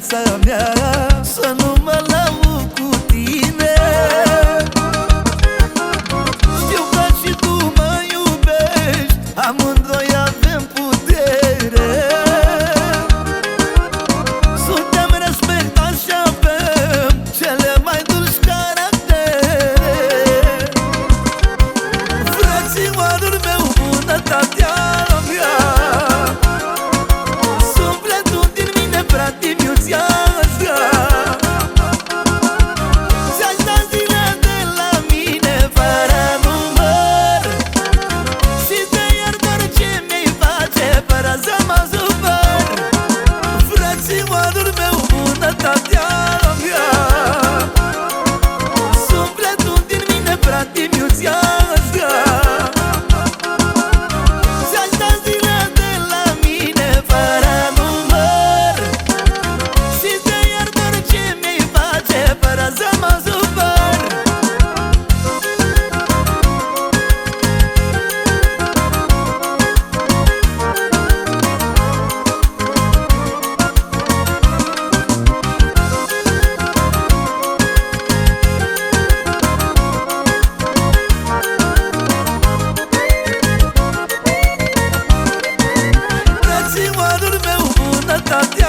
viața mea. Să nu Santo